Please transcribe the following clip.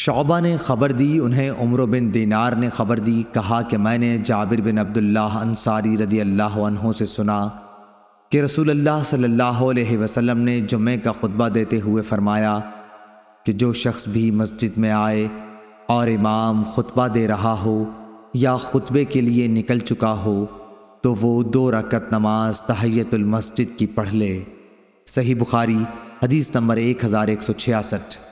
شعبہ نے خبر دی، انہیں عمر بن دینار نے خبر دی، کہا کہ میں نے جابر بن عبداللہ انصاری رضی اللہ عنہ سے سنا کہ رسول اللہ صلی اللہ علیہ وسلم نے جمعہ کا خطبہ دیتے ہوئے فرمایا کہ جو شخص بھی مسجد میں آئے اور امام خطبہ دے رہا ہو یا خطبے کے لیے نکل چکا ہو تو وہ دو رکعت نماز تحیت المسجد کی پڑھ لے۔ صحیح بخاری، حدیث نمبر ایک ہزار ایک سو چھیاسٹھ۔